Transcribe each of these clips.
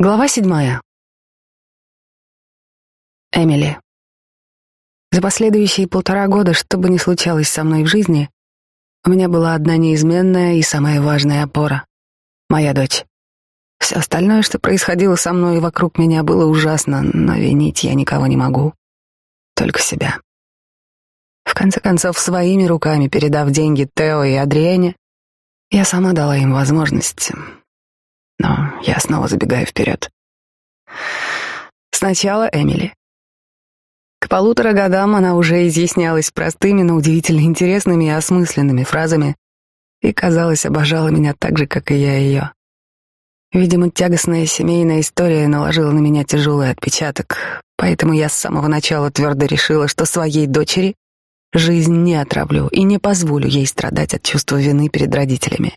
Глава седьмая. Эмили. За последующие полтора года, что бы ни случалось со мной в жизни, у меня была одна неизменная и самая важная опора — моя дочь. Все остальное, что происходило со мной и вокруг меня, было ужасно, но винить я никого не могу. Только себя. В конце концов, своими руками передав деньги Тео и Адриэне, я сама дала им возможность но я снова забегаю вперед. Сначала Эмили. К полутора годам она уже изъяснялась простыми, но удивительно интересными и осмысленными фразами и, казалось, обожала меня так же, как и я ее. Видимо, тягостная семейная история наложила на меня тяжелый отпечаток, поэтому я с самого начала твердо решила, что своей дочери жизнь не отравлю и не позволю ей страдать от чувства вины перед родителями.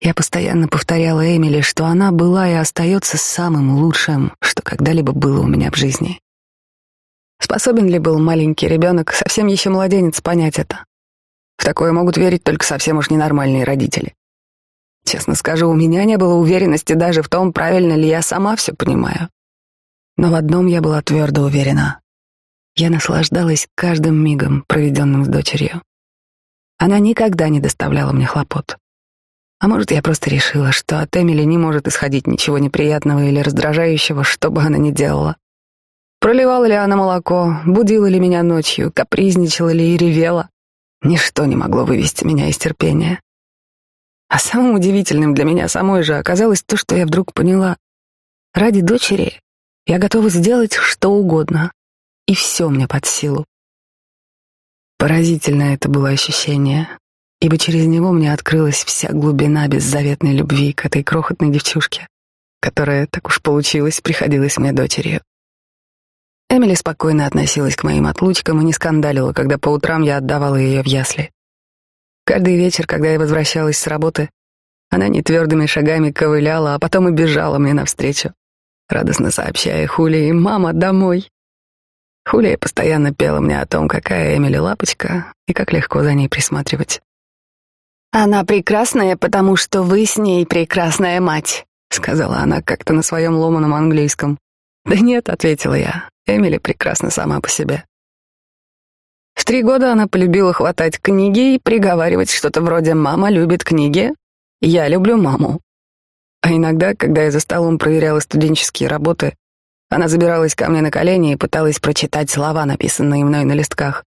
Я постоянно повторяла Эмили, что она была и остается самым лучшим, что когда-либо было у меня в жизни. Способен ли был маленький ребенок, совсем еще младенец, понять это? В такое могут верить только совсем уж ненормальные родители. Честно скажу, у меня не было уверенности даже в том, правильно ли я сама все понимаю. Но в одном я была твердо уверена. Я наслаждалась каждым мигом, проведенным с дочерью. Она никогда не доставляла мне хлопот. А может, я просто решила, что от Эмили не может исходить ничего неприятного или раздражающего, что бы она ни делала. Проливала ли она молоко, будила ли меня ночью, капризничала ли и ревела. Ничто не могло вывести меня из терпения. А самым удивительным для меня самой же оказалось то, что я вдруг поняла. Ради дочери я готова сделать что угодно, и все мне под силу. Поразительное это было ощущение, ибо через него мне открылась вся глубина беззаветной любви к этой крохотной девчушке, которая, так уж получилось, приходилась мне дочерью. Эмили спокойно относилась к моим отлучкам и не скандалила, когда по утрам я отдавала ее в ясли. Каждый вечер, когда я возвращалась с работы, она нетвердыми шагами ковыляла, а потом и бежала мне навстречу, радостно сообщая Хулии «Мама, домой!». Хулия постоянно пела мне о том, какая Эмили лапочка и как легко за ней присматривать. «Она прекрасная, потому что вы с ней прекрасная мать», — сказала она как-то на своем ломаном английском. «Да нет», — ответила я, — «Эмили прекрасна сама по себе». В три года она полюбила хватать книги и приговаривать что-то вроде «мама любит книги», «я люблю маму». А иногда, когда я за столом проверяла студенческие работы, она забиралась ко мне на колени и пыталась прочитать слова, написанные мной на листках.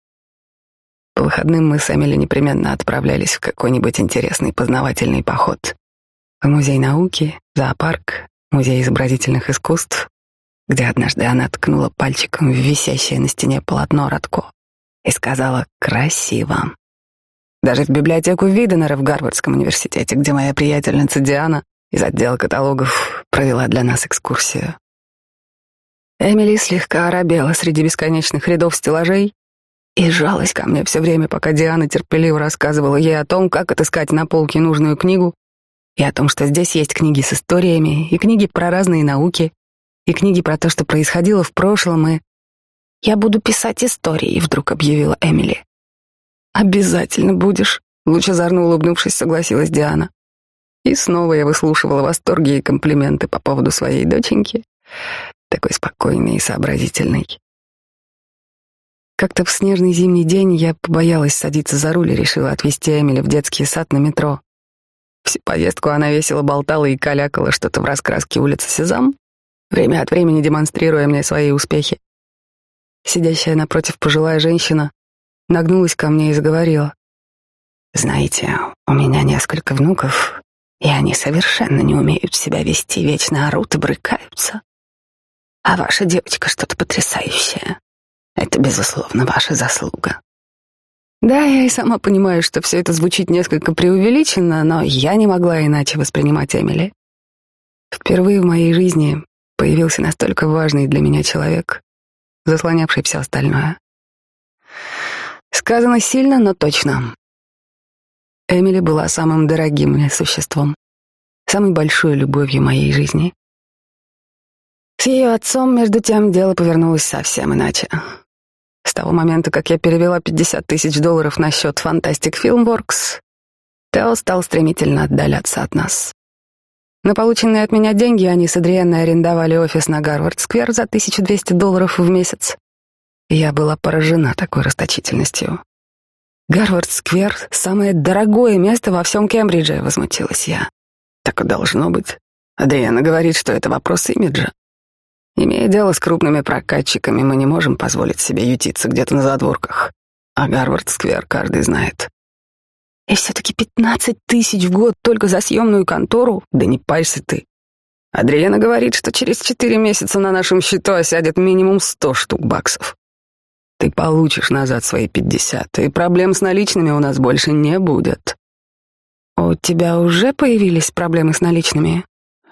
По выходным мы с Эмили непременно отправлялись в какой-нибудь интересный познавательный поход. В музей науки, зоопарк, музей изобразительных искусств, где однажды она ткнула пальчиком в висящее на стене полотно Радко и сказала «красиво». Даже в библиотеку Виденера в Гарвардском университете, где моя приятельница Диана из отдела каталогов провела для нас экскурсию. Эмили слегка оробела среди бесконечных рядов стеллажей и жалась ко мне все время, пока Диана терпеливо рассказывала ей о том, как отыскать на полке нужную книгу, и о том, что здесь есть книги с историями, и книги про разные науки, и книги про то, что происходило в прошлом, и... «Я буду писать истории», — вдруг объявила Эмили. «Обязательно будешь», — лучезарно улыбнувшись, согласилась Диана. И снова я выслушивала восторги и комплименты по поводу своей доченьки, такой спокойной и сообразительной. Как-то в снежный зимний день я побоялась садиться за руль и решила отвезти Эмили в детский сад на метро. Всю поездку она весело болтала и калякала что-то в раскраске улицы Сезам, время от времени демонстрируя мне свои успехи. Сидящая напротив пожилая женщина нагнулась ко мне и заговорила. «Знаете, у меня несколько внуков, и они совершенно не умеют себя вести, вечно орут и брыкаются. А ваша девочка что-то потрясающее. Это, безусловно, ваша заслуга. Да, я и сама понимаю, что все это звучит несколько преувеличенно, но я не могла иначе воспринимать Эмили. Впервые в моей жизни появился настолько важный для меня человек, заслонявший все остальное. Сказано сильно, но точно. Эмили была самым дорогим мне существом, самой большой любовью моей жизни. С ее отцом, между тем, дело повернулось совсем иначе. С того момента, как я перевела 50 тысяч долларов на счет Fantastic Filmworks, Тео стал стремительно отдаляться от нас. На полученные от меня деньги они с Адриенной арендовали офис на Гарвард-сквер за 1200 долларов в месяц. Я была поражена такой расточительностью. «Гарвард-сквер — самое дорогое место во всем Кембридже», — возмутилась я. «Так и должно быть. Адриана говорит, что это вопрос имиджа. Имея дело с крупными прокатчиками, мы не можем позволить себе ютиться где-то на задворках. А Гарвард-сквер каждый знает. И все-таки пятнадцать тысяч в год только за съемную контору? Да не парься ты. Адриана говорит, что через четыре месяца на нашем счету осядет минимум сто штук баксов. Ты получишь назад свои пятьдесят, и проблем с наличными у нас больше не будет. У тебя уже появились проблемы с наличными?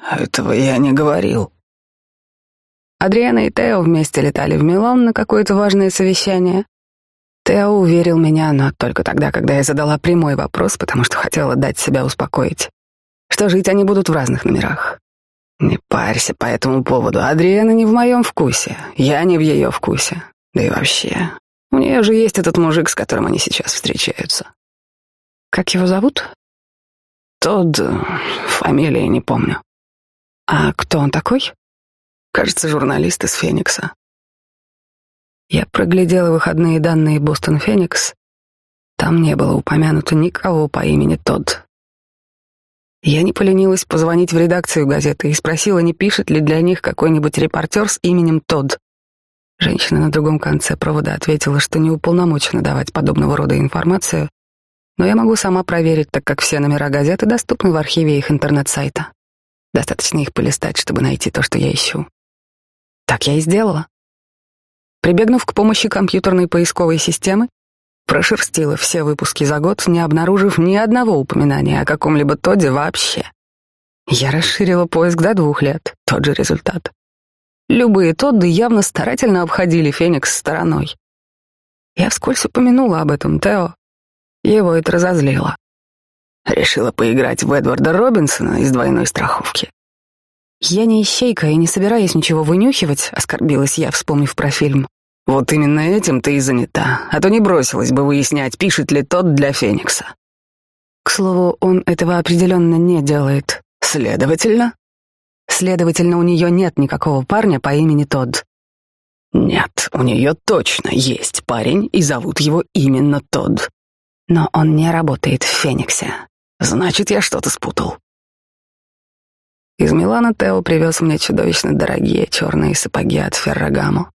Этого я не говорил. Адриана и Тео вместе летали в Милан на какое-то важное совещание. Тео уверил меня, но только тогда, когда я задала прямой вопрос, потому что хотела дать себя успокоить, что жить они будут в разных номерах. Не парься по этому поводу. Адриана не в моем вкусе, я не в ее вкусе. Да и вообще, у нее же есть этот мужик, с которым они сейчас встречаются. Как его зовут? Тот, э, фамилии не помню. А кто он такой? Кажется, журналист из Феникса. Я проглядела выходные данные Бостон Феникс. Там не было упомянуто никого по имени Тодд. Я не поленилась позвонить в редакцию газеты и спросила, не пишет ли для них какой-нибудь репортер с именем Тодд. Женщина на другом конце провода ответила, что не уполномочена давать подобного рода информацию, но я могу сама проверить, так как все номера газеты доступны в архиве их интернет-сайта. Достаточно их полистать, чтобы найти то, что я ищу. Так я и сделала. Прибегнув к помощи компьютерной поисковой системы, прошерстила все выпуски за год, не обнаружив ни одного упоминания о каком-либо Тоде вообще. Я расширила поиск до двух лет. Тот же результат. Любые Тодды явно старательно обходили Феникс стороной. Я вскользь упомянула об этом Тео. Его это разозлило. Решила поиграть в Эдварда Робинсона из двойной страховки. «Я не ищейка и не собираюсь ничего вынюхивать», — оскорбилась я, вспомнив про фильм. «Вот именно этим ты и занята, а то не бросилась бы выяснять, пишет ли тот для Феникса». К слову, он этого определенно не делает. Следовательно? Следовательно, у нее нет никакого парня по имени Тодд. Нет, у нее точно есть парень, и зовут его именно Тодд. Но он не работает в Фениксе. Значит, я что-то спутал. Из Милана Тео привез мне чудовищно дорогие черные сапоги от Феррагамо.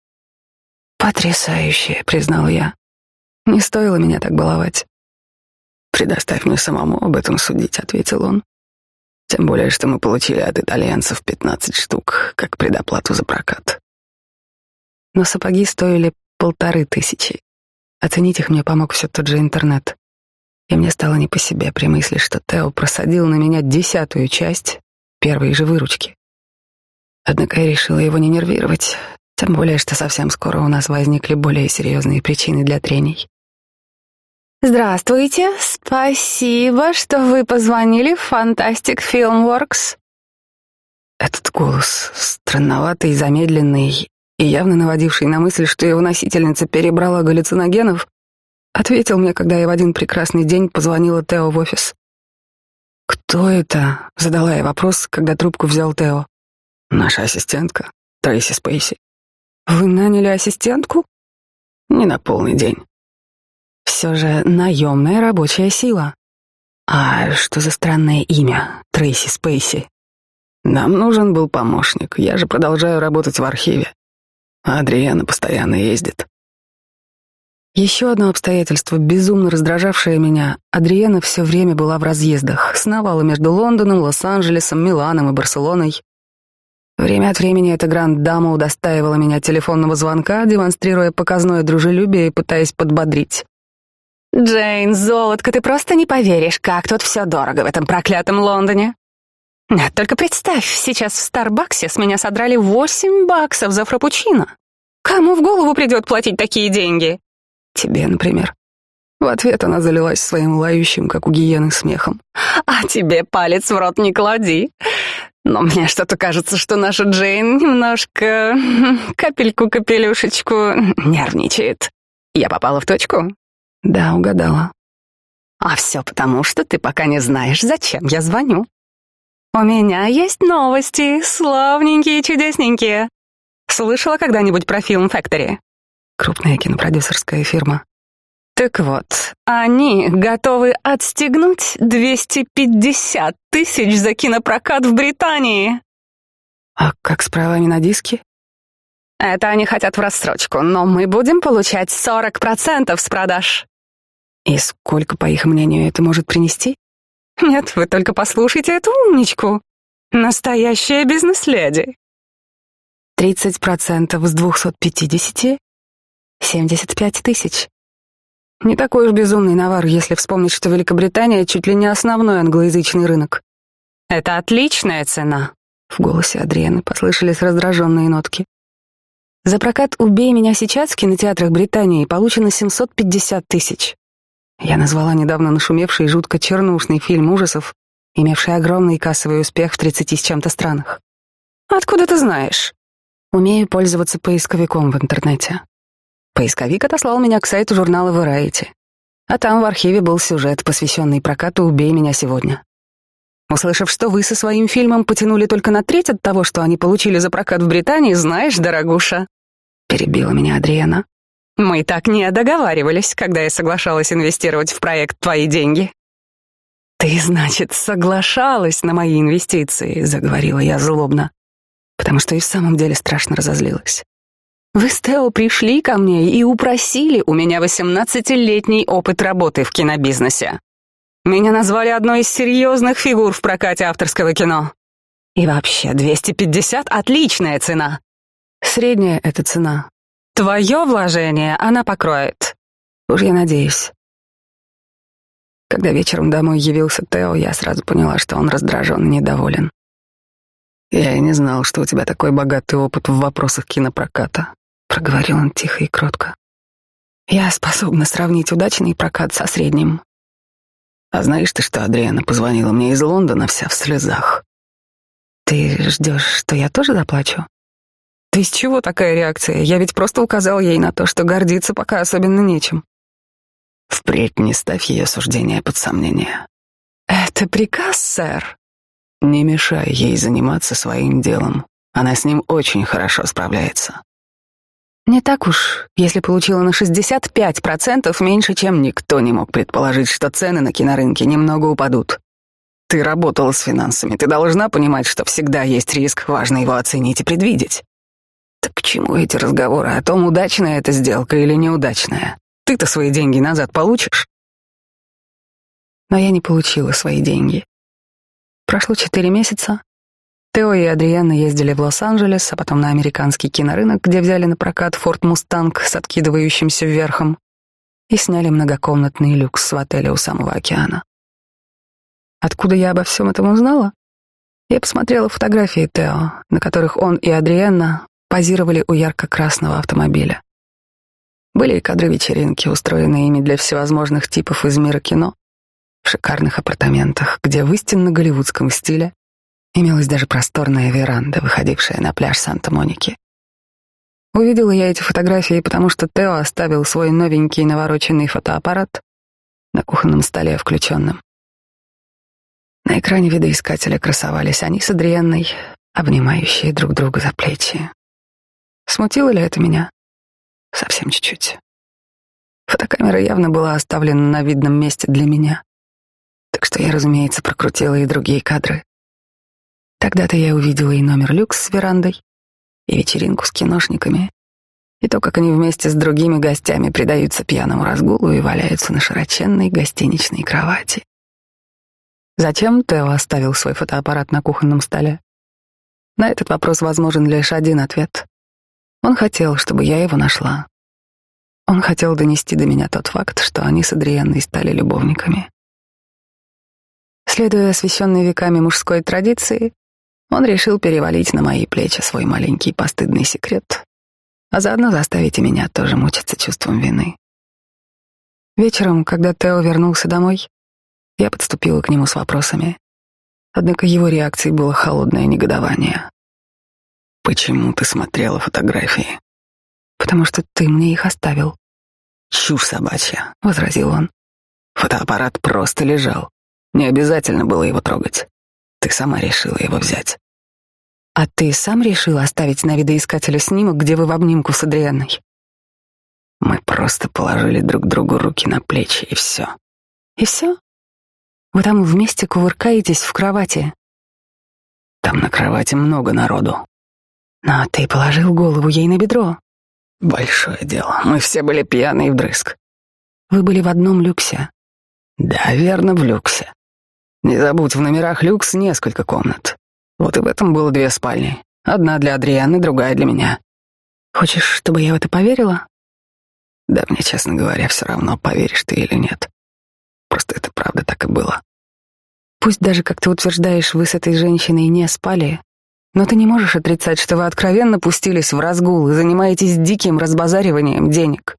«Потрясающие», — признал я. «Не стоило меня так баловать». «Предоставь мне самому об этом судить», — ответил он. «Тем более, что мы получили от итальянцев пятнадцать штук, как предоплату за прокат». Но сапоги стоили полторы тысячи. Оценить их мне помог все тот же интернет. И мне стало не по себе при мысли, что Тео просадил на меня десятую часть первые же выручки. Однако я решила его не нервировать, тем более, что совсем скоро у нас возникли более серьезные причины для трений. «Здравствуйте, спасибо, что вы позвонили в Fantastic Filmworks». Этот голос, странноватый, замедленный и явно наводивший на мысль, что его носительница перебрала галлюциногенов, ответил мне, когда я в один прекрасный день позвонила Тео в офис. «Кто это?» — задала я вопрос, когда трубку взял Тео. «Наша ассистентка, Трейси Спейси». «Вы наняли ассистентку?» «Не на полный день». «Все же наемная рабочая сила». «А что за странное имя, Трейси Спейси?» «Нам нужен был помощник, я же продолжаю работать в архиве. А Адриана постоянно ездит». Еще одно обстоятельство, безумно раздражавшее меня. Адриена все время была в разъездах, сновала между Лондоном, Лос-Анджелесом, Миланом и Барселоной. Время от времени эта гранд-дама удостаивала меня телефонного звонка, демонстрируя показное дружелюбие и пытаясь подбодрить. «Джейн, золотко, ты просто не поверишь, как тут все дорого в этом проклятом Лондоне. Нет, только представь, сейчас в Старбаксе с меня содрали восемь баксов за фрапучино. Кому в голову придет платить такие деньги?» Тебе, например. В ответ она залилась своим лающим, как у гиены, смехом. «А тебе палец в рот не клади. Но мне что-то кажется, что наша Джейн немножко... капельку-капелюшечку нервничает. Я попала в точку?» «Да, угадала». «А все потому, что ты пока не знаешь, зачем я звоню. У меня есть новости, славненькие, чудесненькие. Слышала когда-нибудь про фильм Factory? Крупная кинопродюсерская фирма. Так вот, они готовы отстегнуть 250 тысяч за кинопрокат в Британии. А как с правами на диски? Это они хотят в рассрочку, но мы будем получать 40% с продаж. И сколько, по их мнению, это может принести? Нет, вы только послушайте эту умничку. Настоящая бизнес-леди. Тридцать процентов с двухсот пятидесяти — семьдесят пять тысяч. Не такой уж безумный навар, если вспомнить, что Великобритания чуть ли не основной англоязычный рынок. Это отличная цена. В голосе Адрианы послышались раздраженные нотки. За прокат «Убей меня сейчас» в кинотеатрах Британии получено 750 тысяч. Я назвала недавно нашумевший жутко чернушный фильм ужасов, имевший огромный кассовый успех в 30 с чем-то странах. Откуда ты знаешь? Умею пользоваться поисковиком в интернете. Поисковик отослал меня к сайту журнала Variety. А там в архиве был сюжет, посвященный прокату «Убей меня сегодня». Услышав, что вы со своим фильмом потянули только на треть от того, что они получили за прокат в Британии, знаешь, дорогуша, перебила меня Адриана. Мы так не договаривались, когда я соглашалась инвестировать в проект твои деньги. Ты, значит, соглашалась на мои инвестиции, заговорила я злобно, потому что и в самом деле страшно разозлилась. Вы с Тео пришли ко мне и упросили у меня восемнадцатилетний опыт работы в кинобизнесе. Меня назвали одной из серьезных фигур в прокате авторского кино. И вообще, 250 — отличная цена. Средняя — это цена, Твое вложение она покроет. Уж я надеюсь. Когда вечером домой явился Тео, я сразу поняла, что он раздражен и недоволен. «Я и не знал, что у тебя такой богатый опыт в вопросах кинопроката», — проговорил он тихо и кротко. «Я способна сравнить удачный прокат со средним». «А знаешь ты, что Адриана позвонила мне из Лондона вся в слезах?» «Ты ждешь, что я тоже заплачу?» «Ты из чего такая реакция? Я ведь просто указал ей на то, что гордиться пока особенно нечем». «Впредь не ставь ее суждения под сомнение». «Это приказ, сэр?» «Не мешай ей заниматься своим делом. Она с ним очень хорошо справляется». «Не так уж, если получила на 65% меньше, чем никто не мог предположить, что цены на кинорынке немного упадут. Ты работала с финансами, ты должна понимать, что всегда есть риск, важно его оценить и предвидеть. Так к чему эти разговоры о том, удачная эта сделка или неудачная? Ты-то свои деньги назад получишь? Но я не получила свои деньги. Прошло четыре месяца. Тео и Адриана ездили в Лос-Анджелес, а потом на американский кинорынок, где взяли на прокат Форд Мустанг с откидывающимся верхом и сняли многокомнатный люкс в отеле у самого океана. Откуда я обо всем этом узнала? Я посмотрела фотографии Тео, на которых он и Адриана позировали у ярко-красного автомобиля. Были и кадры вечеринки, устроенные ими для всевозможных типов из мира кино, в шикарных апартаментах, где в истинно голливудском стиле имелась даже просторная веранда, выходившая на пляж Санта-Моники. Увидела я эти фотографии, потому что Тео оставил свой новенький навороченный фотоаппарат на кухонном столе включенным. На экране видоискателя красовались они с Адриенной, обнимающие друг друга за плечи. Смутило ли это меня? Совсем чуть-чуть. Фотокамера явно была оставлена на видном месте для меня. Так что я, разумеется, прокрутила и другие кадры. Тогда-то я увидела и номер люкс с верандой, и вечеринку с киношниками, и то, как они вместе с другими гостями предаются пьяному разгулу и валяются на широченной гостиничной кровати. Зачем Тео оставил свой фотоаппарат на кухонном столе? На этот вопрос возможен лишь один ответ. Он хотел, чтобы я его нашла. Он хотел донести до меня тот факт, что они с Адриенной стали любовниками. Следуя освященной веками мужской традиции, он решил перевалить на мои плечи свой маленький постыдный секрет, а заодно заставить и меня тоже мучиться чувством вины. Вечером, когда Тео вернулся домой, я подступила к нему с вопросами. Однако его реакцией было холодное негодование. Почему ты смотрела фотографии? Потому что ты мне их оставил. Чушь собачья, возразил он. Фотоаппарат просто лежал. Не обязательно было его трогать. Ты сама решила его взять. А ты сам решил оставить на видоискателе снимок, где вы в обнимку с Адрианной? Мы просто положили друг другу руки на плечи, и все. И все? Вы там вместе кувыркаетесь в кровати? Там на кровати много народу. Но ты положил голову ей на бедро. Большое дело. Мы все были пьяные вдрызг. Вы были в одном люксе. Да, верно, в люксе. Не забудь, в номерах люкс несколько комнат. Вот и в этом было две спальни. Одна для Адрианы, другая для меня. Хочешь, чтобы я в это поверила? Да мне, честно говоря, все равно, поверишь ты или нет. Просто это правда так и было. Пусть даже, как ты утверждаешь, вы с этой женщиной не спали, но ты не можешь отрицать, что вы откровенно пустились в разгул и занимаетесь диким разбазариванием денег.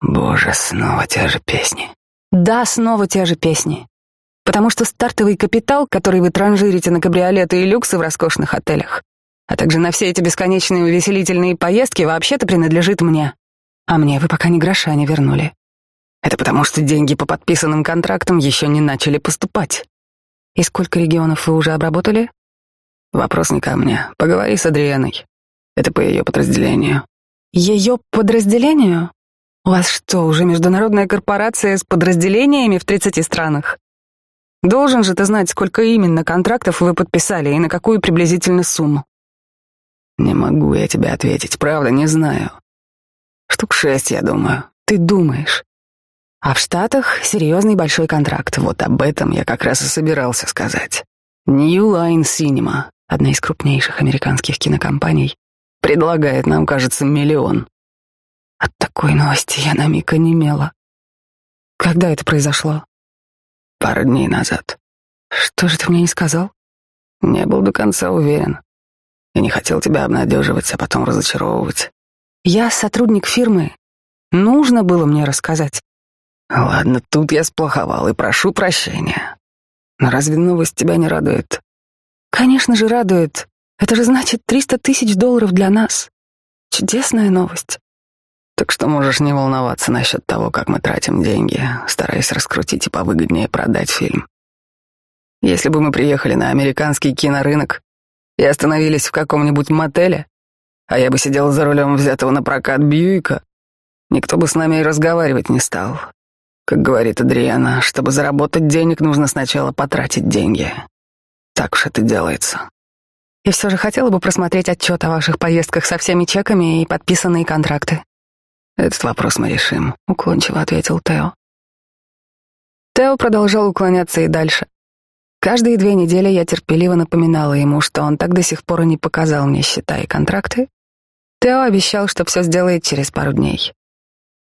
Боже, снова те же песни. Да, снова те же песни. Потому что стартовый капитал, который вы транжирите на кабриолеты и люксы в роскошных отелях, а также на все эти бесконечные увеселительные поездки, вообще-то принадлежит мне. А мне вы пока ни гроша не вернули. Это потому, что деньги по подписанным контрактам еще не начали поступать. И сколько регионов вы уже обработали? Вопрос не ко мне. Поговори с Адрианой. Это по ее подразделению. Ее подразделению? У вас что, уже международная корпорация с подразделениями в 30 странах? Должен же ты знать, сколько именно контрактов вы подписали и на какую приблизительно сумму. Не могу я тебе ответить, правда, не знаю. Штук шесть, я думаю. Ты думаешь. А в Штатах серьезный большой контракт. Вот об этом я как раз и собирался сказать. New Line Cinema, одна из крупнейших американских кинокомпаний, предлагает нам, кажется, миллион. От такой новости я на миг онемела. Когда это произошло? Пару дней назад. Что же ты мне не сказал? Не был до конца уверен. И не хотел тебя обнадеживать, а потом разочаровывать. Я сотрудник фирмы. Нужно было мне рассказать. Ладно, тут я сплоховал и прошу прощения. Но разве новость тебя не радует? Конечно же радует. Это же значит 300 тысяч долларов для нас. Чудесная новость. Так что можешь не волноваться насчет того, как мы тратим деньги, стараясь раскрутить и повыгоднее продать фильм. Если бы мы приехали на американский кинорынок и остановились в каком-нибудь мотеле, а я бы сидел за рулем взятого на прокат Бьюика, никто бы с нами и разговаривать не стал. Как говорит Адриана, чтобы заработать денег, нужно сначала потратить деньги. Так уж это делается. И все же хотела бы просмотреть отчет о ваших поездках со всеми чеками и подписанные контракты. Этот вопрос мы решим, уклончиво ответил Тео. Тео продолжал уклоняться и дальше. Каждые две недели я терпеливо напоминала ему, что он так до сих пор и не показал мне счета и контракты, Тео обещал, что все сделает через пару дней.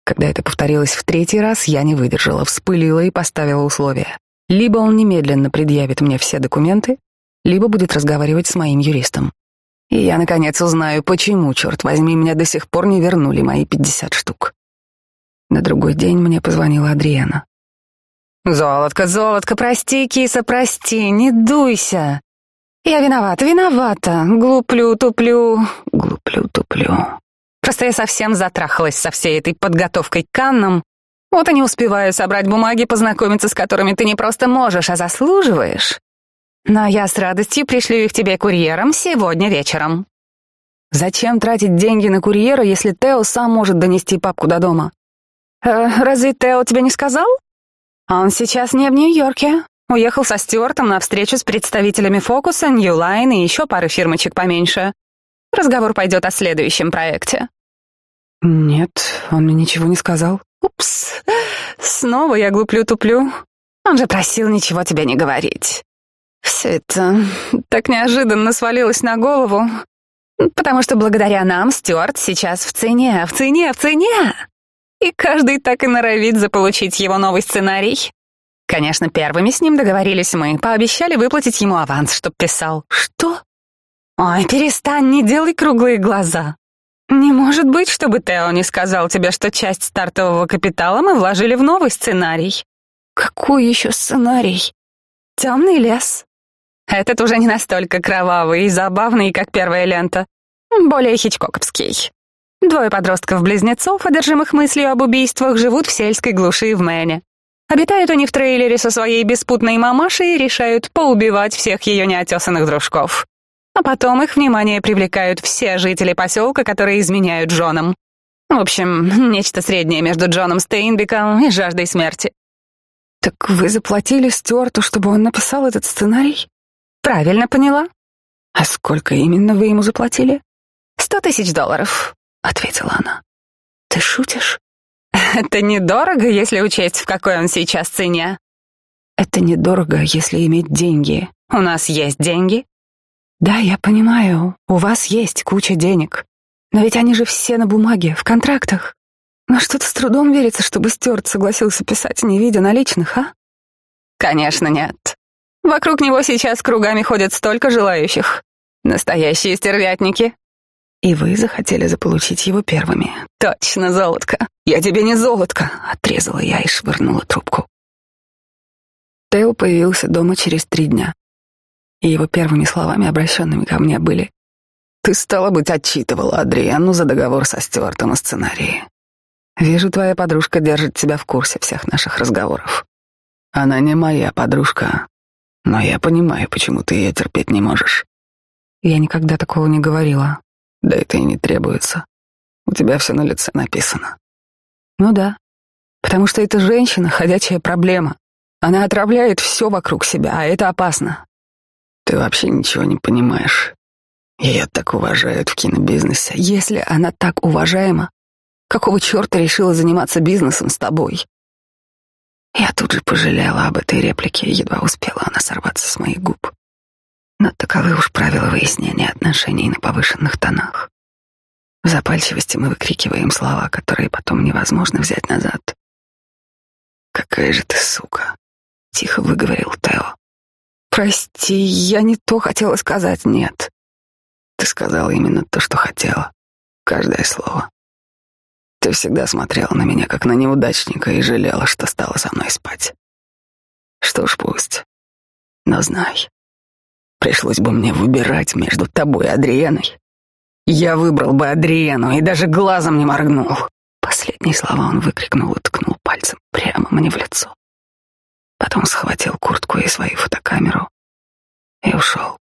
Когда это повторилось в третий раз, я не выдержала, вспылила и поставила условия. Либо он немедленно предъявит мне все документы, либо будет разговаривать с моим юристом. И я, наконец, узнаю, почему, черт возьми, меня до сих пор не вернули мои пятьдесят штук. На другой день мне позвонила Адриана. «Золотко, золотко, прости, киса, прости, не дуйся. Я виновата, виновата. Глуплю, туплю, глуплю, туплю. Просто я совсем затрахалась со всей этой подготовкой к Каннам. Вот и не успеваю собрать бумаги, познакомиться с которыми ты не просто можешь, а заслуживаешь. Но я с радостью пришлю их тебе курьером сегодня вечером. Зачем тратить деньги на курьера, если Тео сам может донести папку до дома? Э, разве Тео тебе не сказал? Он сейчас не в Нью-Йорке. Уехал со Стюартом на встречу с представителями Фокуса, Line и еще пары фирмочек поменьше. Разговор пойдет о следующем проекте. Нет, он мне ничего не сказал. Упс, снова я глуплю-туплю. Он же просил ничего тебе не говорить. Все это так неожиданно свалилось на голову, потому что благодаря нам Стюарт сейчас в цене, в цене, в цене. И каждый так и норовит заполучить его новый сценарий. Конечно, первыми с ним договорились мы, пообещали выплатить ему аванс, чтоб писал. Что? Ой, перестань, не делай круглые глаза. Не может быть, чтобы Тео не сказал тебе, что часть стартового капитала мы вложили в новый сценарий. Какой еще сценарий? Темный лес. Этот уже не настолько кровавый и забавный, как первая лента. Более хичкоковский. Двое подростков-близнецов, одержимых мыслью об убийствах, живут в сельской глуши в Мэне. Обитают они в трейлере со своей беспутной мамашей и решают поубивать всех ее неотесанных дружков. А потом их внимание привлекают все жители поселка, которые изменяют Джонам. В общем, нечто среднее между Джоном Стейнбеком и жаждой смерти. Так вы заплатили Стюарту, чтобы он написал этот сценарий? Правильно поняла? А сколько именно вы ему заплатили? Сто тысяч долларов, ответила она. Ты шутишь? Это недорого, если учесть, в какой он сейчас цене. Это недорого, если иметь деньги. У нас есть деньги. Да, я понимаю, у вас есть куча денег. Но ведь они же все на бумаге, в контрактах. Но что-то с трудом верится, чтобы Стюарт согласился писать, не видя наличных, а? Конечно, нет. Вокруг него сейчас кругами ходят столько желающих. Настоящие стервятники. И вы захотели заполучить его первыми. Точно, золотко. Я тебе не золотко, отрезала я и швырнула трубку. Тео появился дома через три дня. И его первыми словами, обращенными ко мне, были «Ты, стала быть, отчитывала Адриану за договор со Стюартом о сценарии. Вижу, твоя подружка держит тебя в курсе всех наших разговоров. Она не моя подружка, но я понимаю, почему ты ее терпеть не можешь. Я никогда такого не говорила. Да это и не требуется. У тебя все на лице написано. Ну да, потому что эта женщина — ходячая проблема. Она отравляет все вокруг себя, а это опасно. Ты вообще ничего не понимаешь. Ее так уважают в кинобизнесе. Если она так уважаема, какого черта решила заниматься бизнесом с тобой? Я тут же пожалела об этой реплике, едва успела она сорваться с моих губ. Но таковы уж правила выяснения отношений на повышенных тонах. В запальчивости мы выкрикиваем слова, которые потом невозможно взять назад. «Какая же ты сука!» — тихо выговорил Тео. «Прости, я не то хотела сказать, нет. Ты сказала именно то, что хотела. Каждое слово. Ты всегда смотрела на меня, как на неудачника, и жалела, что стала со мной спать. Что ж, пусть. Но знай, пришлось бы мне выбирать между тобой и Адриеной. Я выбрал бы Адриену и даже глазом не моргнул. Последние слова он выкрикнул и ткнул пальцем прямо мне в лицо. Потом схватил куртку и свою фотокамеру и ушел.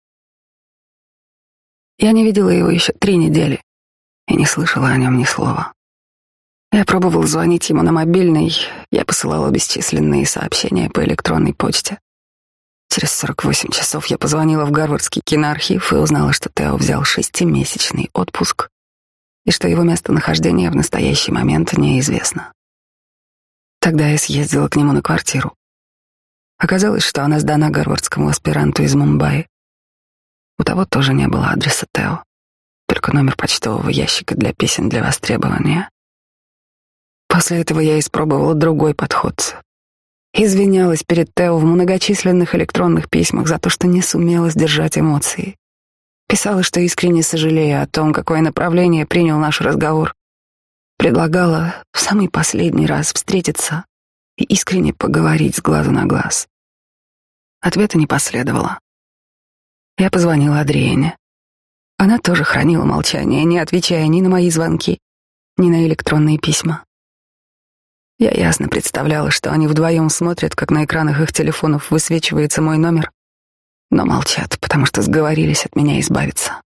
Я не видела его еще три недели и не слышала о нем ни слова. Я пробовал звонить ему на мобильный, я посылала бесчисленные сообщения по электронной почте. Через 48 часов я позвонила в Гарвардский киноархив и узнала, что Тео взял шестимесячный отпуск и что его местонахождение в настоящий момент неизвестно. Тогда я съездила к нему на квартиру. Оказалось, что она сдана гарвардскому аспиранту из Мумбаи. У того тоже не было адреса Тео, только номер почтового ящика для песен для востребования. После этого я испробовала другой подход. Извинялась перед Тео в многочисленных электронных письмах за то, что не сумела сдержать эмоции. Писала, что искренне сожалею о том, какое направление принял наш разговор. Предлагала в самый последний раз встретиться и искренне поговорить с глазу на глаз. Ответа не последовало. Я позвонила Адриене. Она тоже хранила молчание, не отвечая ни на мои звонки, ни на электронные письма. Я ясно представляла, что они вдвоем смотрят, как на экранах их телефонов высвечивается мой номер, но молчат, потому что сговорились от меня избавиться.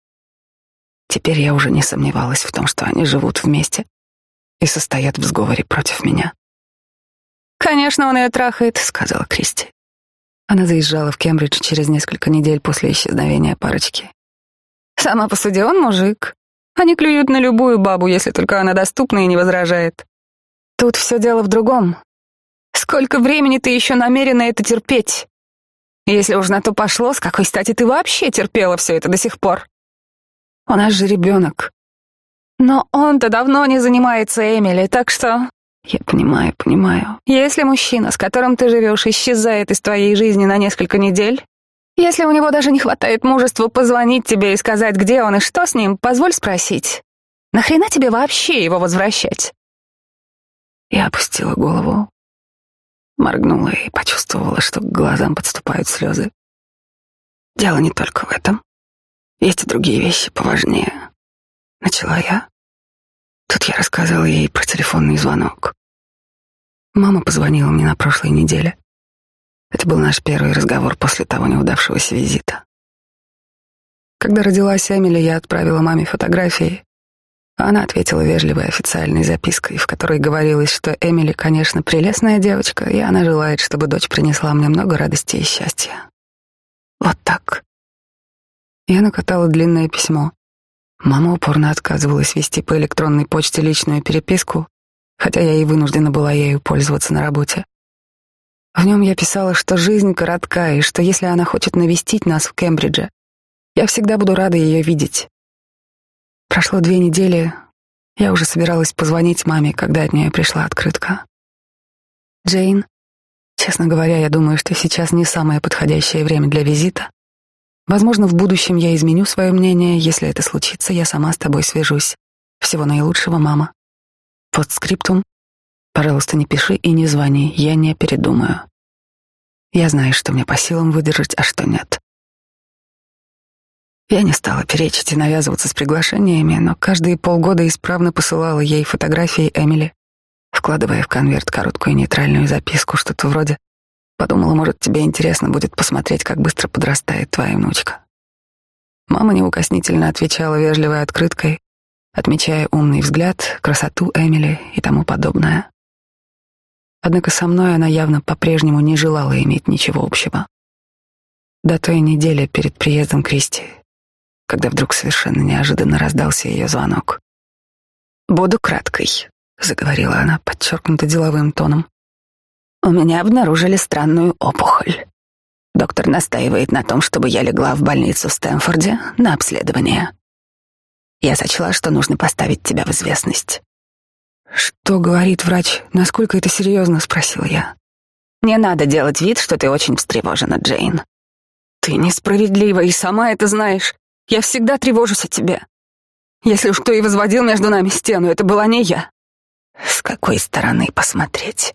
Теперь я уже не сомневалась в том, что они живут вместе и состоят в сговоре против меня. «Конечно, он ее трахает», — сказала Кристи. Она заезжала в Кембридж через несколько недель после исчезновения парочки. «Сама по суде он мужик. Они клюют на любую бабу, если только она доступна и не возражает. Тут все дело в другом. Сколько времени ты еще намерена это терпеть? Если уж на то пошло, с какой стати ты вообще терпела все это до сих пор? У нас же ребенок. Но он-то давно не занимается Эмили, так что... Я понимаю, понимаю. Если мужчина, с которым ты живешь, исчезает из твоей жизни на несколько недель, если у него даже не хватает мужества позвонить тебе и сказать, где он и что с ним, позволь спросить. Нахрена тебе вообще его возвращать? Я опустила голову, моргнула и почувствовала, что к глазам подступают слезы. Дело не только в этом. Есть и другие вещи поважнее. Начала я. Тут я рассказала ей про телефонный звонок. Мама позвонила мне на прошлой неделе. Это был наш первый разговор после того неудавшегося визита. Когда родилась Эмили, я отправила маме фотографии. Она ответила вежливой официальной запиской, в которой говорилось, что Эмили, конечно, прелестная девочка, и она желает, чтобы дочь принесла мне много радости и счастья. Вот так. Я накатала длинное письмо. Мама упорно отказывалась вести по электронной почте личную переписку, хотя я и вынуждена была ею пользоваться на работе. В нем я писала, что жизнь коротка, и что если она хочет навестить нас в Кембридже, я всегда буду рада ее видеть. Прошло две недели, я уже собиралась позвонить маме, когда от нее пришла открытка. Джейн, честно говоря, я думаю, что сейчас не самое подходящее время для визита. Возможно, в будущем я изменю свое мнение. Если это случится, я сама с тобой свяжусь. Всего наилучшего, мама. Подскриптум. Пожалуйста, не пиши и не звони, я не передумаю. Я знаю, что мне по силам выдержать, а что нет. Я не стала перечить и навязываться с приглашениями, но каждые полгода исправно посылала ей фотографии Эмили, вкладывая в конверт короткую нейтральную записку, что-то вроде «Подумала, может, тебе интересно будет посмотреть, как быстро подрастает твоя внучка». Мама неукоснительно отвечала вежливой открыткой, отмечая умный взгляд, красоту Эмили и тому подобное. Однако со мной она явно по-прежнему не желала иметь ничего общего. До той недели перед приездом Кристи, когда вдруг совершенно неожиданно раздался ее звонок. «Буду краткой», — заговорила она подчеркнуто деловым тоном. «У меня обнаружили странную опухоль. Доктор настаивает на том, чтобы я легла в больницу в Стэнфорде на обследование. Я сочла, что нужно поставить тебя в известность. «Что говорит врач? Насколько это серьезно?» — спросила я. «Не надо делать вид, что ты очень встревожена, Джейн. Ты несправедлива и сама это знаешь. Я всегда тревожусь о тебе. Если уж кто и возводил между нами стену, это была не я. С какой стороны посмотреть?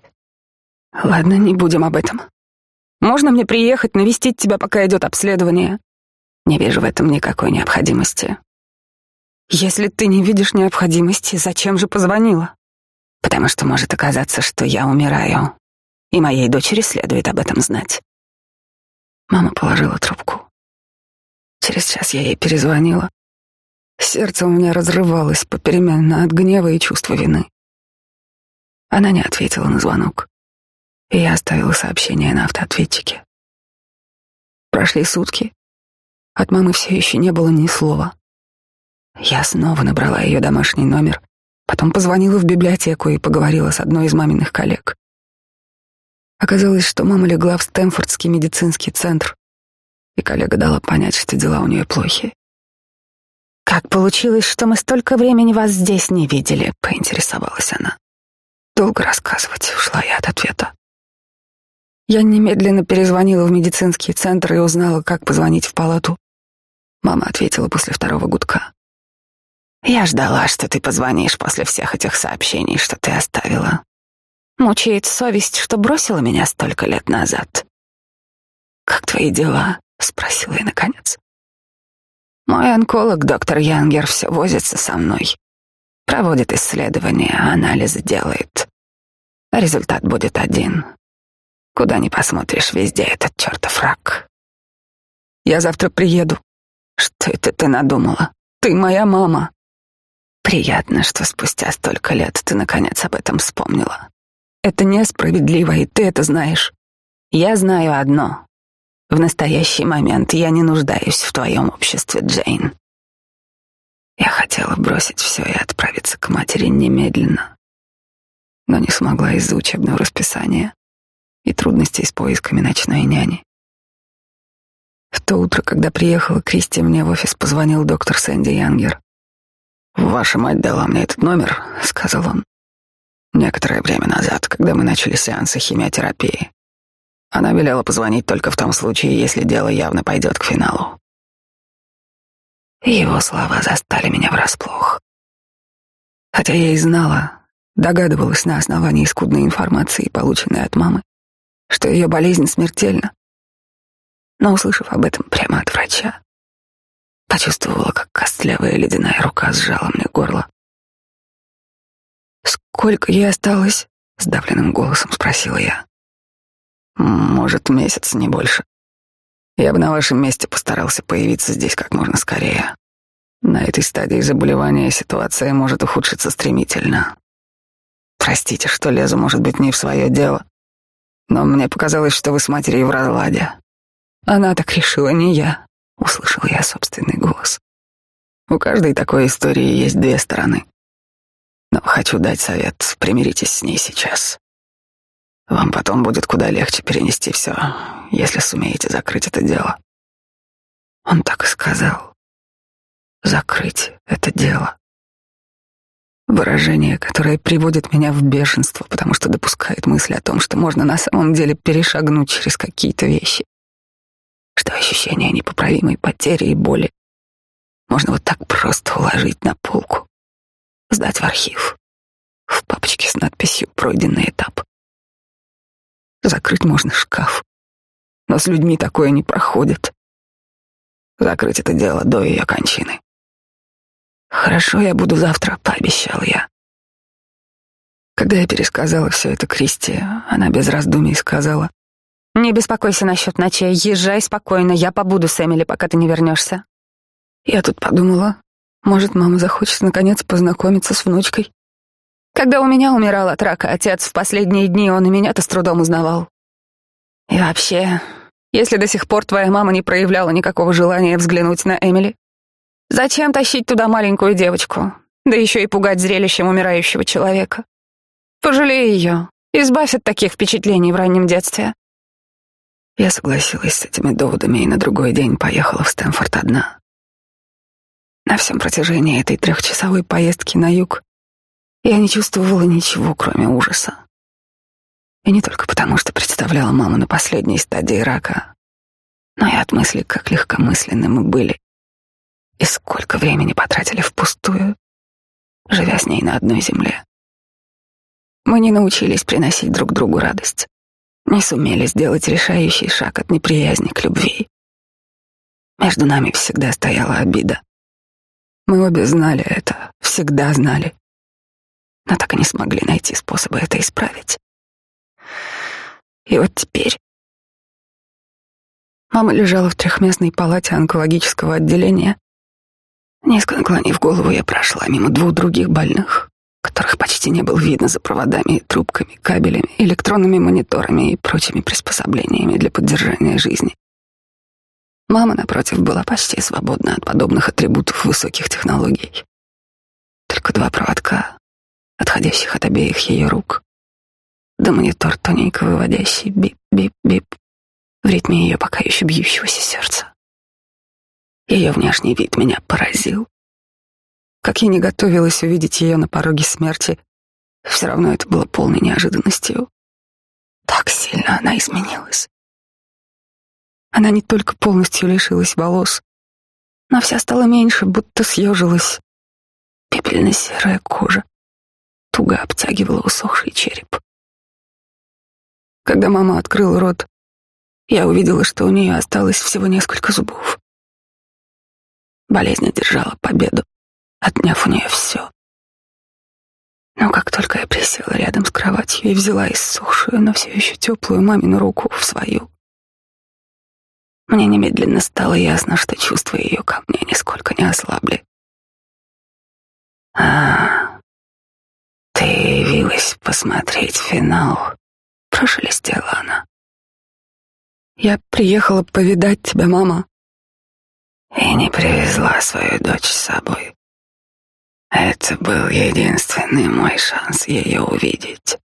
Ладно, не будем об этом. Можно мне приехать навестить тебя, пока идет обследование? Не вижу в этом никакой необходимости. Если ты не видишь необходимости, зачем же позвонила? Потому что может оказаться, что я умираю, и моей дочери следует об этом знать. Мама положила трубку. Через час я ей перезвонила. Сердце у меня разрывалось попеременно от гнева и чувства вины. Она не ответила на звонок, и я оставила сообщение на автоответчике. Прошли сутки. От мамы все еще не было ни слова. Я снова набрала ее домашний номер, потом позвонила в библиотеку и поговорила с одной из маминых коллег. Оказалось, что мама легла в Стэнфордский медицинский центр, и коллега дала понять, что дела у нее плохи. «Как получилось, что мы столько времени вас здесь не видели?» — поинтересовалась она. Долго рассказывать, ушла я от ответа. Я немедленно перезвонила в медицинский центр и узнала, как позвонить в палату. Мама ответила после второго гудка. Я ждала, что ты позвонишь после всех этих сообщений, что ты оставила. Мучает совесть, что бросила меня столько лет назад. Как твои дела? Спросила я наконец. Мой онколог, доктор Янгер, все возится со мной. Проводит исследования, анализы делает. результат будет один. Куда ни посмотришь, везде этот чертов рак. Я завтра приеду. Что это ты надумала? Ты моя мама. Приятно, что спустя столько лет ты наконец об этом вспомнила. Это несправедливо, и ты это знаешь. Я знаю одно. В настоящий момент я не нуждаюсь в твоем обществе, Джейн. Я хотела бросить все и отправиться к матери немедленно, но не смогла из-за учебного расписания и трудностей с поисками ночной няни. В то утро, когда приехала Кристи, мне в офис позвонил доктор Сэнди Янгер. «Ваша мать дала мне этот номер», — сказал он. «Некоторое время назад, когда мы начали сеансы химиотерапии. Она велела позвонить только в том случае, если дело явно пойдет к финалу». Его слова застали меня врасплох. Хотя я и знала, догадывалась на основании скудной информации, полученной от мамы, что ее болезнь смертельна. Но, услышав об этом прямо от врача, Почувствовала, как костлявая ледяная рука сжала мне горло. «Сколько ей осталось?» Сдавленным голосом спросила я. Может, месяц, не больше. Я бы на вашем месте постарался появиться здесь как можно скорее. На этой стадии заболевания ситуация может ухудшиться стремительно. Простите, что лезу, может быть, не в свое дело. Но мне показалось, что вы с матерью в разладе. Она так решила, не я. Услышал я собственный голос. У каждой такой истории есть две стороны. Но хочу дать совет, примиритесь с ней сейчас. Вам потом будет куда легче перенести все, если сумеете закрыть это дело. Он так и сказал. Закрыть это дело. Выражение, которое приводит меня в бешенство, потому что допускает мысль о том, что можно на самом деле перешагнуть через какие-то вещи. Что ощущение непоправимой потери и боли можно вот так просто уложить на полку, сдать в архив, в папочке с надписью «Пройденный этап». Закрыть можно шкаф, но с людьми такое не проходит. Закрыть это дело до ее кончины. «Хорошо, я буду завтра», — пообещал я. Когда я пересказала все это Кристи, она без раздумий сказала. «Не беспокойся насчет ночей, езжай спокойно, я побуду с Эмили, пока ты не вернешься». Я тут подумала, может, мама захочет наконец познакомиться с внучкой. Когда у меня умирал от рака отец, в последние дни он и меня-то с трудом узнавал. И вообще, если до сих пор твоя мама не проявляла никакого желания взглянуть на Эмили, Зачем тащить туда маленькую девочку? Да еще и пугать зрелищем умирающего человека. Пожалей ее, избавь от таких впечатлений в раннем детстве. Я согласилась с этими доводами и на другой день поехала в Стэнфорд одна. На всем протяжении этой трехчасовой поездки на юг я не чувствовала ничего, кроме ужаса. И не только потому, что представляла маму на последней стадии рака, но и от мысли, как легкомысленны мы были и сколько времени потратили впустую, живя с ней на одной земле. Мы не научились приносить друг другу радость, не сумели сделать решающий шаг от неприязни к любви. Между нами всегда стояла обида. Мы обе знали это, всегда знали, но так и не смогли найти способа это исправить. И вот теперь мама лежала в трехместной палате онкологического отделения, Низко наклонив голову, я прошла мимо двух других больных, которых почти не было видно за проводами, трубками, кабелями, электронными мониторами и прочими приспособлениями для поддержания жизни. Мама, напротив, была почти свободна от подобных атрибутов высоких технологий. Только два проводка, отходящих от обеих ее рук, да монитор, тоненько выводящий бип-бип-бип в ритме ее пока еще бьющегося сердца. Ее внешний вид меня поразил. Как я не готовилась увидеть ее на пороге смерти, все равно это было полной неожиданностью. Так сильно она изменилась. Она не только полностью лишилась волос, но вся стала меньше, будто съежилась. Пепельно-серая кожа туго обтягивала усохший череп. Когда мама открыла рот, я увидела, что у нее осталось всего несколько зубов. Болезнь одержала победу, отняв у нее все. Но как только я присела рядом с кроватью и взяла иссохшую, но все еще теплую мамину руку в свою, мне немедленно стало ясно, что чувства ее ко мне нисколько не ослабли. «А, явилась посмотреть финал», — прошелестела она. «Я приехала повидать тебя, мама», и не привезла свою дочь с собой. Это был единственный мой шанс ее увидеть.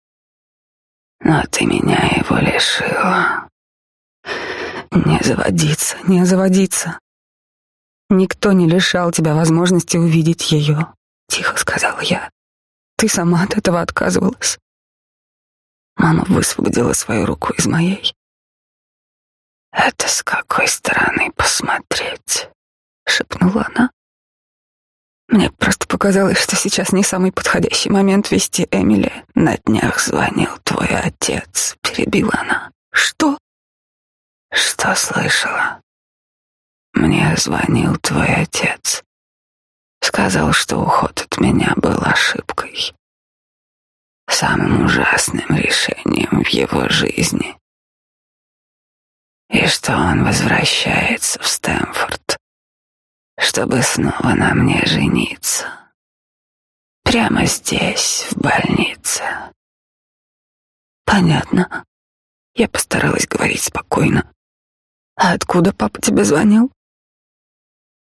Но ты меня его лишила. Не заводиться, не заводиться. Никто не лишал тебя возможности увидеть ее, тихо сказала я. Ты сама от этого отказывалась. Мама высвободила свою руку из моей. Это с какой стороны посмотреть? шепнула она. Мне просто показалось, что сейчас не самый подходящий момент вести Эмили. На днях звонил твой отец, перебила она. Что? Что слышала? Мне звонил твой отец. Сказал, что уход от меня был ошибкой. самым ужасным решением в его жизни. И что он возвращается в Стэнфорд, чтобы снова на мне жениться. Прямо здесь, в больнице. Понятно. Я постаралась говорить спокойно. А откуда папа тебе звонил?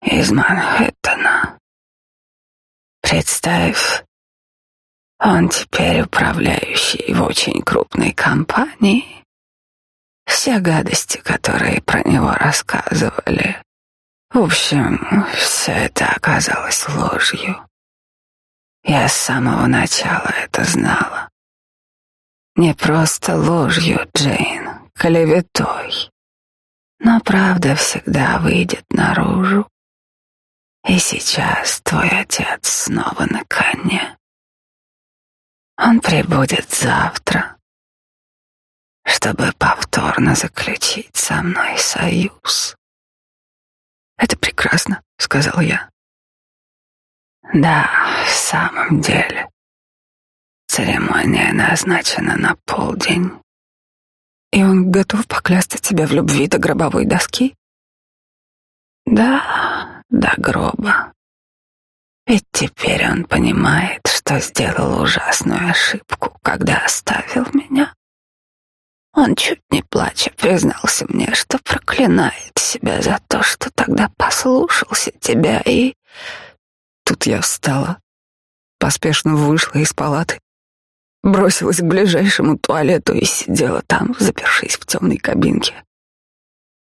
Из Манхэттена. Представь, он теперь управляющий в очень крупной компании. Все гадости, которые про него рассказывали. В общем, все это оказалось ложью. Я с самого начала это знала. Не просто ложью, Джейн, клеветой. Но правда всегда выйдет наружу. И сейчас твой отец снова на коне. Он прибудет завтра, чтобы повторно заключить со мной союз. Это прекрасно, сказал я. Да, в самом деле. Церемония назначена на полдень. И он готов поклясться тебе в любви до гробовой доски? Да, до гроба. Ведь теперь он понимает, что сделал ужасную ошибку, когда оставил меня. Он чуть не плача признался мне, что проклинает себя за то, что тогда послушался тебя и... Тут я встала, поспешно вышла из палаты, бросилась к ближайшему туалету и сидела там, запершись в темной кабинке,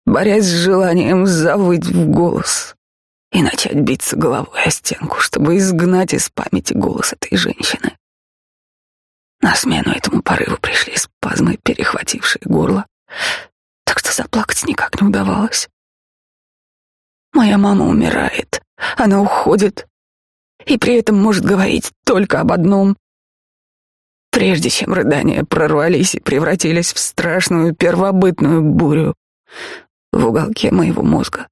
борясь с желанием завыть в голос и начать биться головой о стенку, чтобы изгнать из памяти голос этой женщины. На смену этому порыву пришли спазмы, перехватившие горло, так что заплакать никак не удавалось. Моя мама умирает, она уходит, и при этом может говорить только об одном. Прежде чем рыдания прорвались и превратились в страшную первобытную бурю, в уголке моего мозга,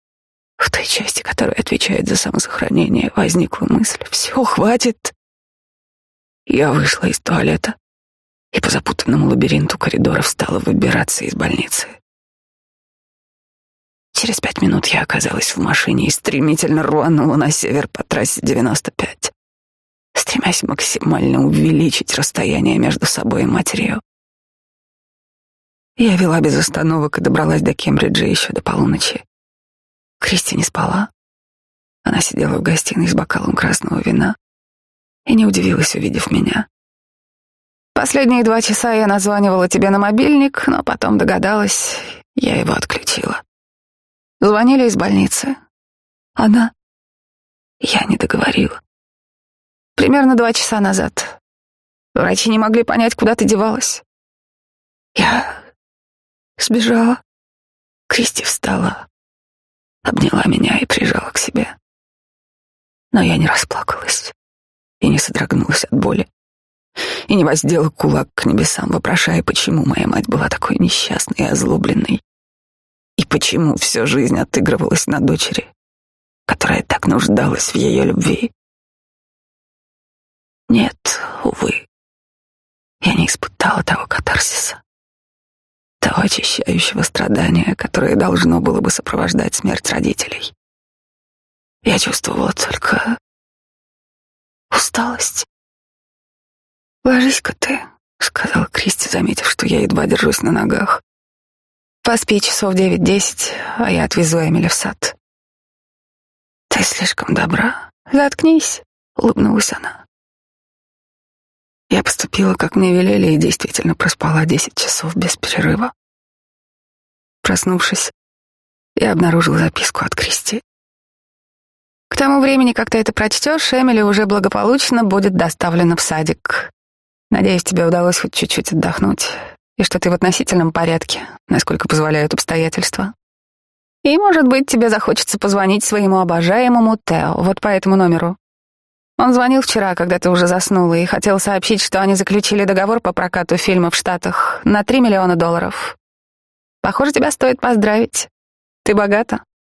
в той части, которая отвечает за самосохранение, возникла мысль «Все, хватит!» Я вышла из туалета и по запутанному лабиринту коридоров стала выбираться из больницы. Через пять минут я оказалась в машине и стремительно рванула на север по трассе 95, стремясь максимально увеличить расстояние между собой и матерью. Я вела без остановок и добралась до Кембриджа еще до полуночи. Кристи не спала. Она сидела в гостиной с бокалом красного вина и не удивилась, увидев меня. Последние два часа я названивала тебе на мобильник, но потом догадалась, я его отключила. Звонили из больницы. Она... Я не договорила. Примерно два часа назад. Врачи не могли понять, куда ты девалась. Я сбежала. Кристи встала, обняла меня и прижала к себе. Но я не расплакалась и не содрогнулась от боли, и не воздела кулак к небесам, вопрошая, почему моя мать была такой несчастной и озлобленной, и почему всю жизнь отыгрывалась на дочери, которая так нуждалась в ее любви? Нет, увы, я не испытала того катарсиса, того очищающего страдания, которое должно было бы сопровождать смерть родителей. Я чувствовала только усталость. «Ложись-ка ты», — сказал Кристи, заметив, что я едва держусь на ногах. Поспи часов девять-десять, а я отвезу Эмили в сад. Ты слишком добра. Заткнись, улыбнулась она. Я поступила, как мне велели, и действительно проспала десять часов без перерыва. Проснувшись, я обнаружила записку от Кристи. К тому времени, как ты это прочтешь, Эмили уже благополучно будет доставлена в садик. Надеюсь, тебе удалось хоть чуть-чуть отдохнуть и что ты в относительном порядке, насколько позволяют обстоятельства. И, может быть, тебе захочется позвонить своему обожаемому Тео, вот по этому номеру. Он звонил вчера, когда ты уже заснула, и хотел сообщить, что они заключили договор по прокату фильма в Штатах на 3 миллиона долларов. Похоже, тебя стоит поздравить. Ты богата.